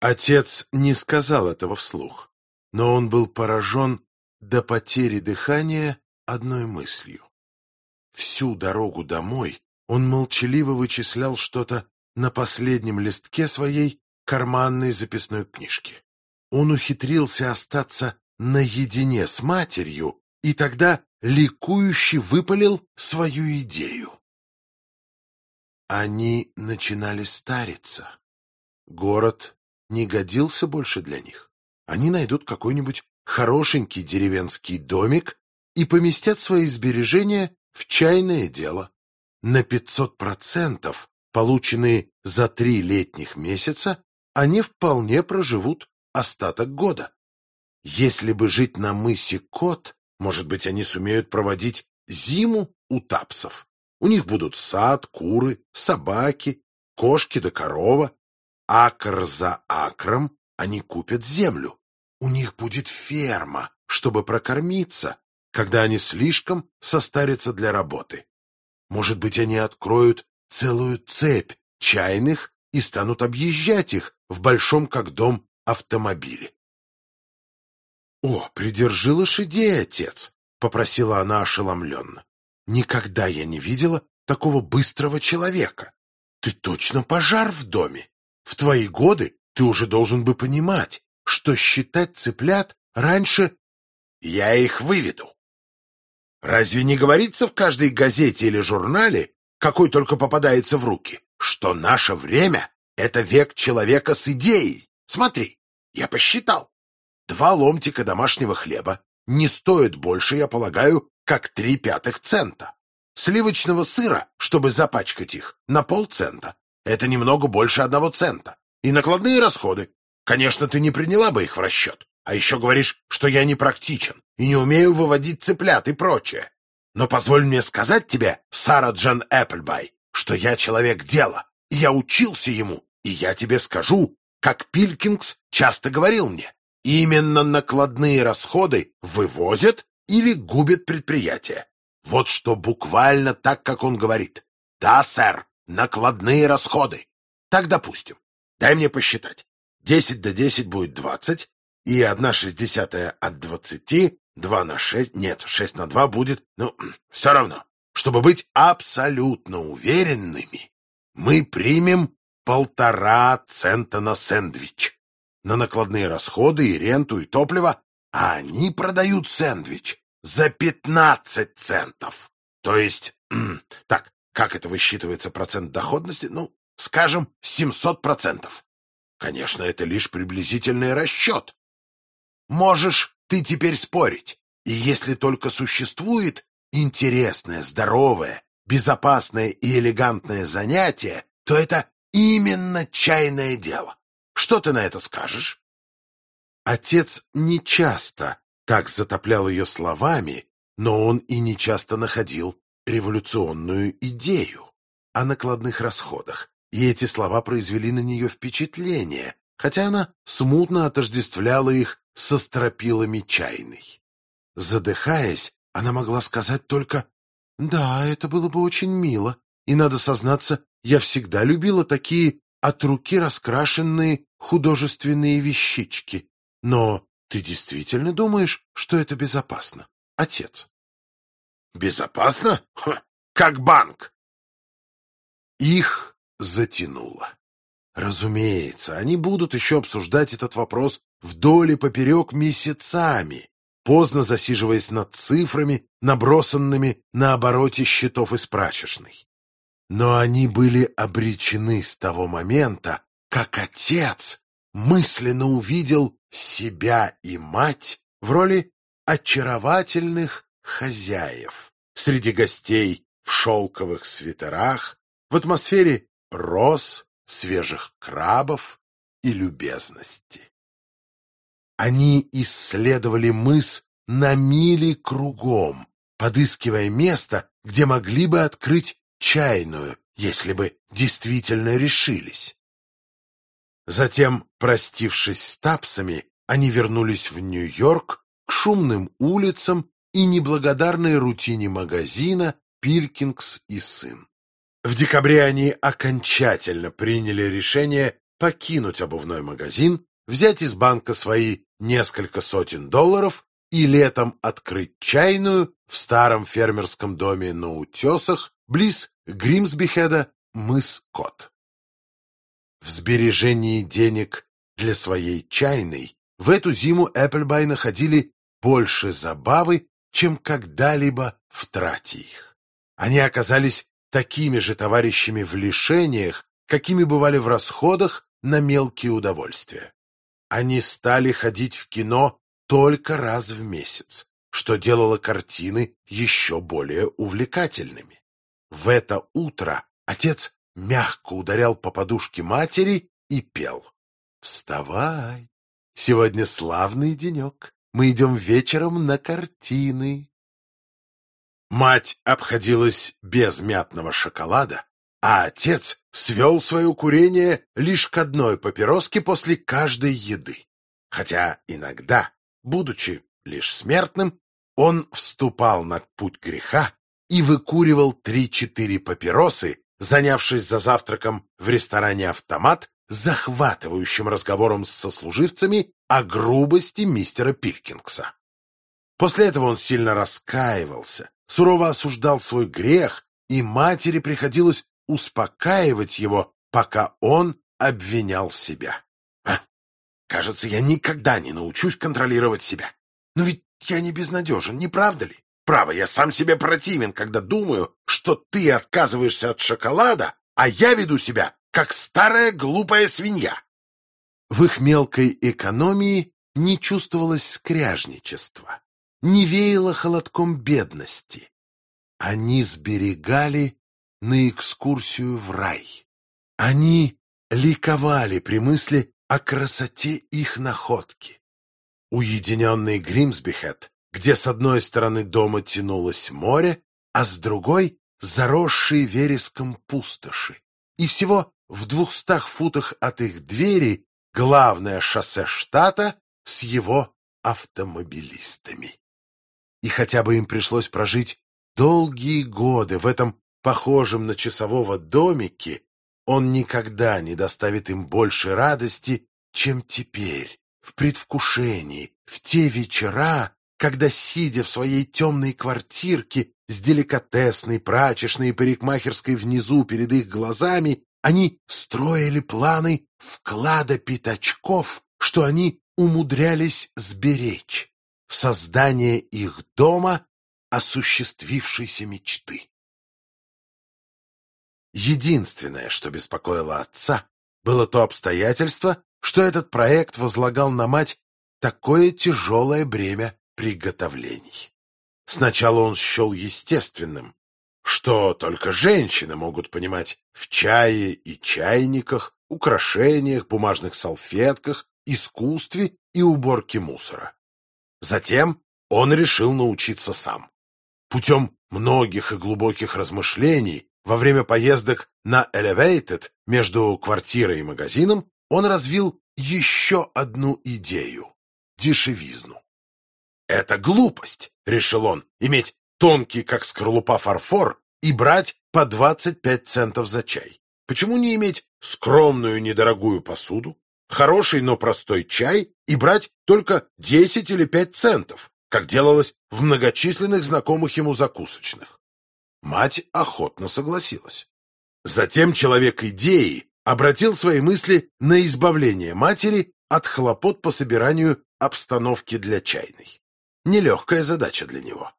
Отец не сказал этого вслух, но он был поражен до потери дыхания одной мыслью. Всю дорогу домой он молчаливо вычислял что-то на последнем листке своей карманной записной книжки. Он ухитрился остаться наедине с матерью и тогда ликующе выпалил свою идею. Они начинали стариться. Город не годился больше для них. Они найдут какой-нибудь хорошенький деревенский домик и поместят свои сбережения в чайное дело. На 500%, полученные за три летних месяца, они вполне проживут остаток года. Если бы жить на мысе Кот, может быть, они сумеют проводить зиму у тапсов. У них будут сад, куры, собаки, кошки да корова. Акр за акром они купят землю. У них будет ферма, чтобы прокормиться, когда они слишком состарятся для работы. Может быть, они откроют целую цепь чайных и станут объезжать их в большом как дом автомобиле. «О, придержи лошадей, отец!» — попросила она ошеломленно. «Никогда я не видела такого быстрого человека. Ты точно пожар в доме. В твои годы ты уже должен бы понимать, что считать цыплят раньше... Я их выведу. Разве не говорится в каждой газете или журнале, какой только попадается в руки, что наше время — это век человека с идеей? Смотри, я посчитал. Два ломтика домашнего хлеба не стоят больше, я полагаю, как три пятых цента. Сливочного сыра, чтобы запачкать их, на полцента. Это немного больше одного цента. И накладные расходы. Конечно, ты не приняла бы их в расчет. А еще говоришь, что я не практичен и не умею выводить цыплят и прочее. Но позволь мне сказать тебе, Сара Джан Эпплбай, что я человек дела, и я учился ему, и я тебе скажу, как Пилькингс часто говорил мне, Именно накладные расходы вывозят или губят предприятие. Вот что буквально так, как он говорит. Да, сэр, накладные расходы. Так, допустим. Дай мне посчитать. Десять до десять будет двадцать, и одна шестьдесятая от двадцати, два на шесть, нет, шесть на два будет, ну, все равно. Чтобы быть абсолютно уверенными, мы примем полтора цента на сэндвич на накладные расходы и ренту, и топливо, а они продают сэндвич за 15 центов. То есть, так, как это высчитывается процент доходности? Ну, скажем, 700 процентов. Конечно, это лишь приблизительный расчет. Можешь ты теперь спорить, и если только существует интересное, здоровое, безопасное и элегантное занятие, то это именно чайное дело. Что ты на это скажешь? Отец не часто так затоплял ее словами, но он и не часто находил революционную идею о накладных расходах, и эти слова произвели на нее впечатление, хотя она смутно отождествляла их со стропилами чайной. Задыхаясь, она могла сказать только «Да, это было бы очень мило, и, надо сознаться, я всегда любила такие от руки раскрашенные художественные вещички. Но ты действительно думаешь, что это безопасно, отец? Безопасно? Ха, как банк. Их затянуло. Разумеется, они будут еще обсуждать этот вопрос вдоль и поперек месяцами, поздно засиживаясь над цифрами, набросанными на обороте счетов из прачечной. Но они были обречены с того момента, как отец мысленно увидел себя и мать в роли очаровательных хозяев среди гостей в шелковых свитерах, в атмосфере роз, свежих крабов и любезности. Они исследовали мыс на мили кругом, подыскивая место, где могли бы открыть чайную, если бы действительно решились. Затем, простившись с тапсами, они вернулись в Нью-Йорк к шумным улицам и неблагодарной рутине магазина «Пилькингс и сын». В декабре они окончательно приняли решение покинуть обувной магазин, взять из банка свои несколько сотен долларов и летом открыть чайную в старом фермерском доме на утесах близ Гримсбихеда мыс Кот. В сбережении денег для своей чайной в эту зиму Эпплбай находили больше забавы, чем когда-либо в трате их. Они оказались такими же товарищами в лишениях, какими бывали в расходах на мелкие удовольствия. Они стали ходить в кино только раз в месяц, что делало картины еще более увлекательными. В это утро отец мягко ударял по подушке матери и пел. «Вставай! Сегодня славный денек. Мы идем вечером на картины». Мать обходилась без мятного шоколада, а отец свел свое курение лишь к одной папироске после каждой еды. Хотя иногда, будучи лишь смертным, он вступал на путь греха и выкуривал три-четыре папиросы, занявшись за завтраком в ресторане «Автомат» захватывающим разговором с сослуживцами о грубости мистера Пилькингса. После этого он сильно раскаивался, сурово осуждал свой грех, и матери приходилось успокаивать его, пока он обвинял себя. А, кажется, я никогда не научусь контролировать себя. Но ведь я не безнадежен, не правда ли? Право, я сам себе противен, когда думаю, что ты отказываешься от шоколада, а я веду себя, как старая глупая свинья. В их мелкой экономии не чувствовалось скряжничества, не веяло холодком бедности. Они сберегали на экскурсию в рай. Они ликовали при мысли о красоте их находки. Уединенный Гримсбихет где с одной стороны дома тянулось море, а с другой — заросшие вереском пустоши. И всего в двухстах футах от их двери главное шоссе штата с его автомобилистами. И хотя бы им пришлось прожить долгие годы в этом похожем на часового домике, он никогда не доставит им больше радости, чем теперь, в предвкушении, в те вечера, когда, сидя в своей темной квартирке с деликатесной прачечной и парикмахерской внизу перед их глазами, они строили планы вклада пятачков, что они умудрялись сберечь в создание их дома осуществившейся мечты. Единственное, что беспокоило отца, было то обстоятельство, что этот проект возлагал на мать такое тяжелое бремя приготовлений. Сначала он счел естественным, что только женщины могут понимать в чае и чайниках, украшениях, бумажных салфетках, искусстве и уборке мусора. Затем он решил научиться сам. Путем многих и глубоких размышлений во время поездок на Elevated между квартирой и магазином он развил еще одну идею – дешевизну. «Это глупость», — решил он, — «иметь тонкий, как скорлупа, фарфор и брать по 25 центов за чай. Почему не иметь скромную недорогую посуду, хороший, но простой чай и брать только 10 или 5 центов, как делалось в многочисленных знакомых ему закусочных?» Мать охотно согласилась. Затем человек идеи обратил свои мысли на избавление матери от хлопот по собиранию обстановки для чайной. Нелегкая задача для него.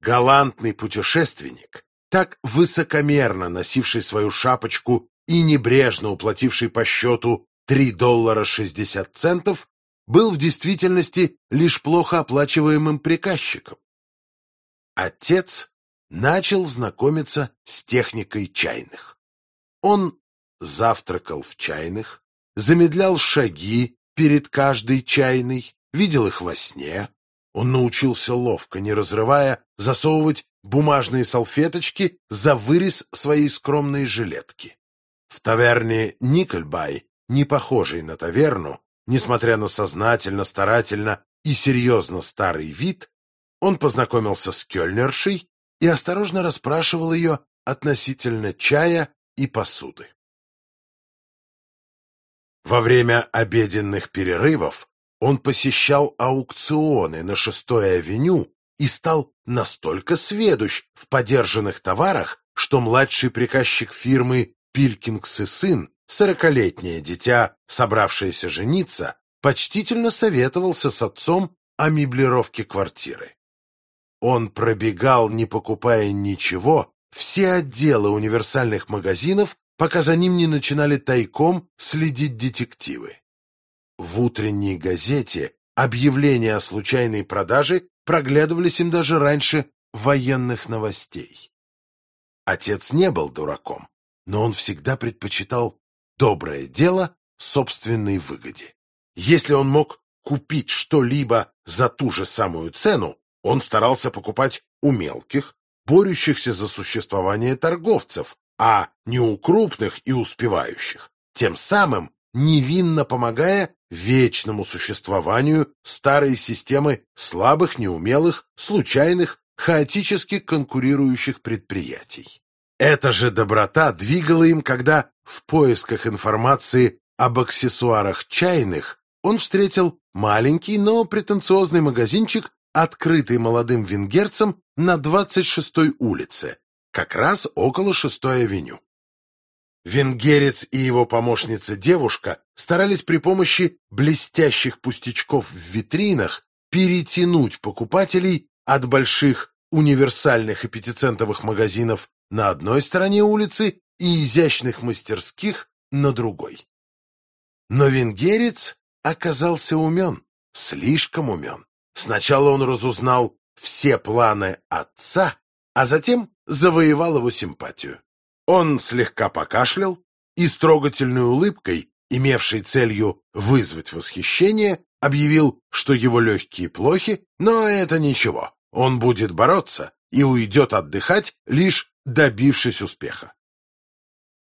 Галантный путешественник, так высокомерно носивший свою шапочку и небрежно уплативший по счету 3 доллара 60 центов, был в действительности лишь плохо оплачиваемым приказчиком. Отец начал знакомиться с техникой чайных. Он завтракал в чайных, замедлял шаги перед каждой чайной, видел их во сне, он научился ловко, не разрывая, засовывать бумажные салфеточки за вырез своей скромной жилетки. В таверне Никольбай, не похожей на таверну, несмотря на сознательно, старательно и серьезно старый вид, он познакомился с кёльнершей и осторожно расспрашивал ее относительно чая и посуды. Во время обеденных перерывов он посещал аукционы на Шестой авеню и стал настолько сведущ в подержанных товарах, что младший приказчик фирмы «Пилькингс и сын», сорокалетнее дитя, собравшееся жениться, почтительно советовался с отцом о меблировке квартиры. Он пробегал, не покупая ничего, все отделы универсальных магазинов, пока за ним не начинали тайком следить детективы. В утренней газете объявления о случайной продаже проглядывались им даже раньше военных новостей. Отец не был дураком, но он всегда предпочитал доброе дело собственной выгоде. Если он мог купить что-либо за ту же самую цену, он старался покупать у мелких, борющихся за существование торговцев, а не у крупных и успевающих, тем самым невинно помогая вечному существованию старой системы слабых, неумелых, случайных, хаотически конкурирующих предприятий. Эта же доброта двигала им, когда в поисках информации об аксессуарах чайных он встретил маленький, но претенциозный магазинчик, открытый молодым венгерцем на 26-й улице, как раз около 6-й авеню. Венгерец и его помощница-девушка старались при помощи блестящих пустячков в витринах перетянуть покупателей от больших универсальных и пятицентовых магазинов на одной стороне улицы и изящных мастерских на другой. Но венгерец оказался умен, слишком умен. Сначала он разузнал все планы отца, а затем завоевал его симпатию. Он слегка покашлял и с трогательной улыбкой, имевшей целью вызвать восхищение, объявил, что его легкие плохи, но это ничего, он будет бороться и уйдет отдыхать, лишь добившись успеха.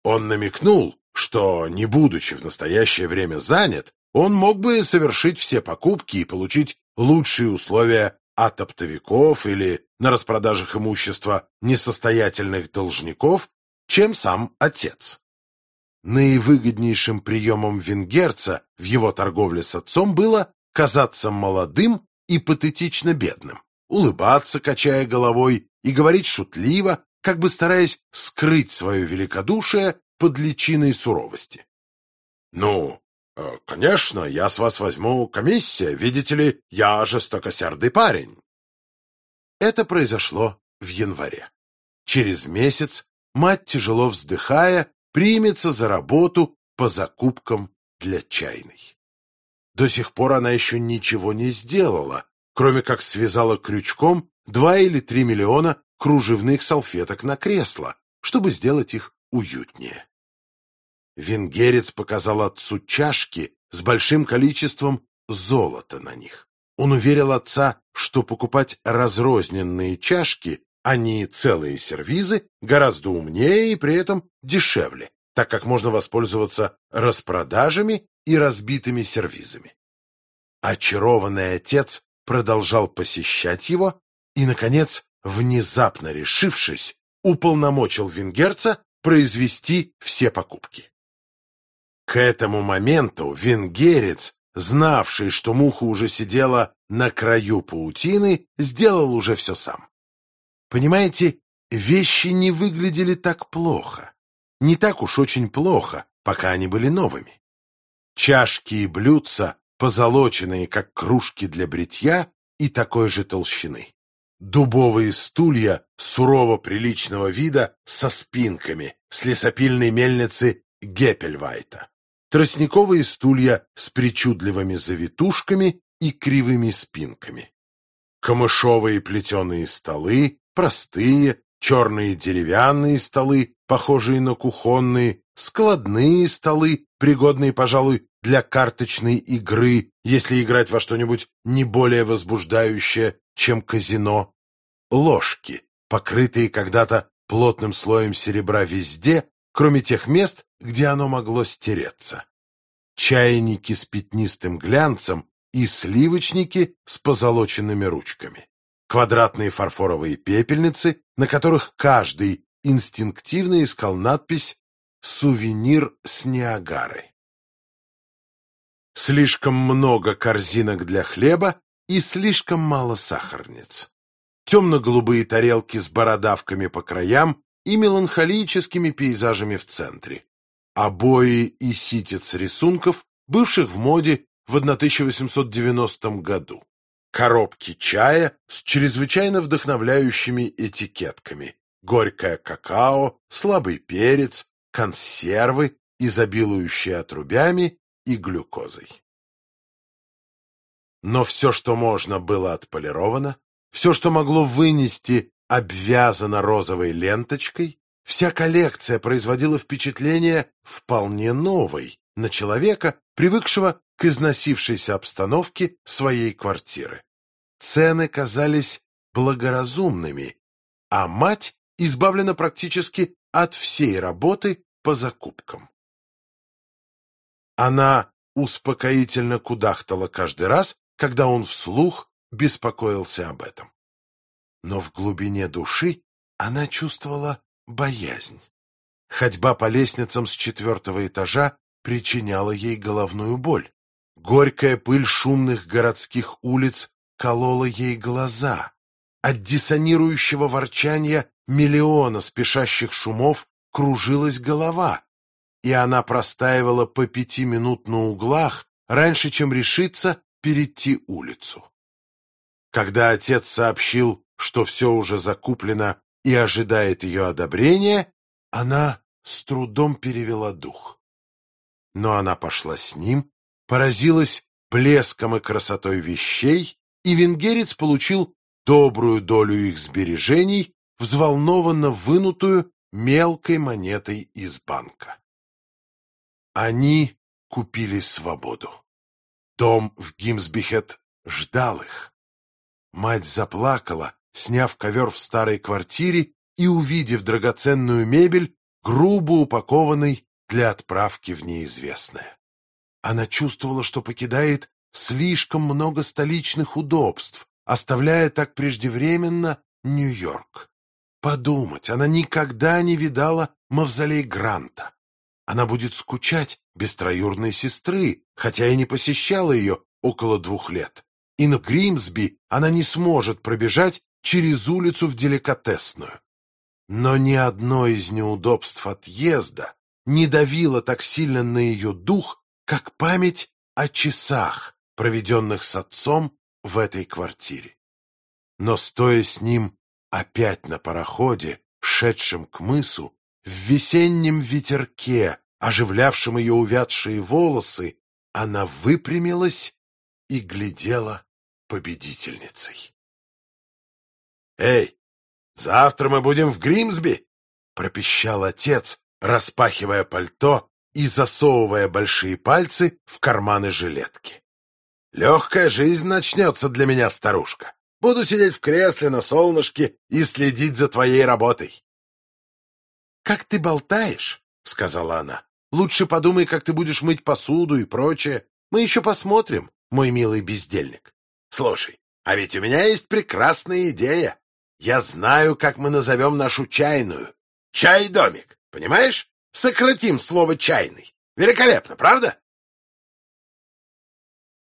Он намекнул, что, не будучи в настоящее время занят, он мог бы совершить все покупки и получить лучшие условия от оптовиков или на распродажах имущества несостоятельных должников чем сам отец. Наивыгоднейшим приемом венгерца в его торговле с отцом было казаться молодым и патетично бедным, улыбаться, качая головой, и говорить шутливо, как бы стараясь скрыть свое великодушие под личиной суровости. «Ну, э, конечно, я с вас возьму комиссия, видите ли, я жестокосердый парень». Это произошло в январе. Через месяц мать, тяжело вздыхая, примется за работу по закупкам для чайной. До сих пор она еще ничего не сделала, кроме как связала крючком два или три миллиона кружевных салфеток на кресло, чтобы сделать их уютнее. Венгерец показал отцу чашки с большим количеством золота на них. Он уверил отца, что покупать разрозненные чашки не целые сервизы, гораздо умнее и при этом дешевле, так как можно воспользоваться распродажами и разбитыми сервизами. Очарованный отец продолжал посещать его и, наконец, внезапно решившись, уполномочил венгерца произвести все покупки. К этому моменту венгерец, знавший, что муха уже сидела на краю паутины, сделал уже все сам. Понимаете, вещи не выглядели так плохо. Не так уж очень плохо, пока они были новыми. Чашки и блюдца, позолоченные, как кружки для бритья, и такой же толщины. Дубовые стулья сурово приличного вида со спинками, с лесопильной мельницы Геппельвайта. Тростниковые стулья с причудливыми завитушками и кривыми спинками. Камышовые плетеные столы, простые, черные деревянные столы, похожие на кухонные, складные столы, пригодные, пожалуй, для карточной игры, если играть во что-нибудь не более возбуждающее, чем казино, ложки, покрытые когда-то плотным слоем серебра везде, кроме тех мест, где оно могло стереться, чайники с пятнистым глянцем и сливочники с позолоченными ручками квадратные фарфоровые пепельницы, на которых каждый инстинктивно искал надпись «Сувенир с Ниагары». слишком много корзинок для хлеба и слишком мало сахарниц. Темно-голубые тарелки с бородавками по краям и меланхолическими пейзажами в центре. Обои и ситец рисунков, бывших в моде в 1890 году. Коробки чая с чрезвычайно вдохновляющими этикетками. Горькое какао, слабый перец, консервы, изобилующие отрубями и глюкозой. Но все, что можно, было отполировано, все, что могло вынести, обвязано розовой ленточкой, вся коллекция производила впечатление вполне новой на человека, привыкшего к износившейся обстановке своей квартиры. Цены казались благоразумными, а мать избавлена практически от всей работы по закупкам. Она успокоительно кудахтала каждый раз, когда он вслух беспокоился об этом. Но в глубине души она чувствовала боязнь. Ходьба по лестницам с четвертого этажа причиняла ей головную боль. Горькая пыль шумных городских улиц колола ей глаза. От диссонирующего ворчания миллиона спешащих шумов кружилась голова, и она простаивала по пяти минут на углах, раньше, чем решиться перейти улицу. Когда отец сообщил, что все уже закуплено и ожидает ее одобрения, она с трудом перевела дух. Но она пошла с ним, поразилась блеском и красотой вещей, и венгерец получил добрую долю их сбережений, взволнованно вынутую мелкой монетой из банка. Они купили свободу. Дом в Гимсбихет ждал их. Мать заплакала, сняв ковер в старой квартире и увидев драгоценную мебель, грубо упакованной для отправки в неизвестное. Она чувствовала, что покидает слишком много столичных удобств, оставляя так преждевременно Нью-Йорк. Подумать, она никогда не видала мавзолей Гранта. Она будет скучать без троюрной сестры, хотя и не посещала ее около двух лет. И на Гримсби она не сможет пробежать через улицу в деликатесную. Но ни одно из неудобств отъезда не давило так сильно на ее дух, как память о часах, проведенных с отцом в этой квартире. Но стоя с ним опять на пароходе, шедшем к мысу, в весеннем ветерке, оживлявшем ее увядшие волосы, она выпрямилась и глядела победительницей. «Эй, завтра мы будем в Гримсби!» — пропищал отец, распахивая пальто и засовывая большие пальцы в карманы жилетки. «Легкая жизнь начнется для меня, старушка. Буду сидеть в кресле на солнышке и следить за твоей работой». «Как ты болтаешь?» — сказала она. «Лучше подумай, как ты будешь мыть посуду и прочее. Мы еще посмотрим, мой милый бездельник. Слушай, а ведь у меня есть прекрасная идея. Я знаю, как мы назовем нашу чайную. Чай-домик, понимаешь? Сократим слово «чайный». Великолепно, правда?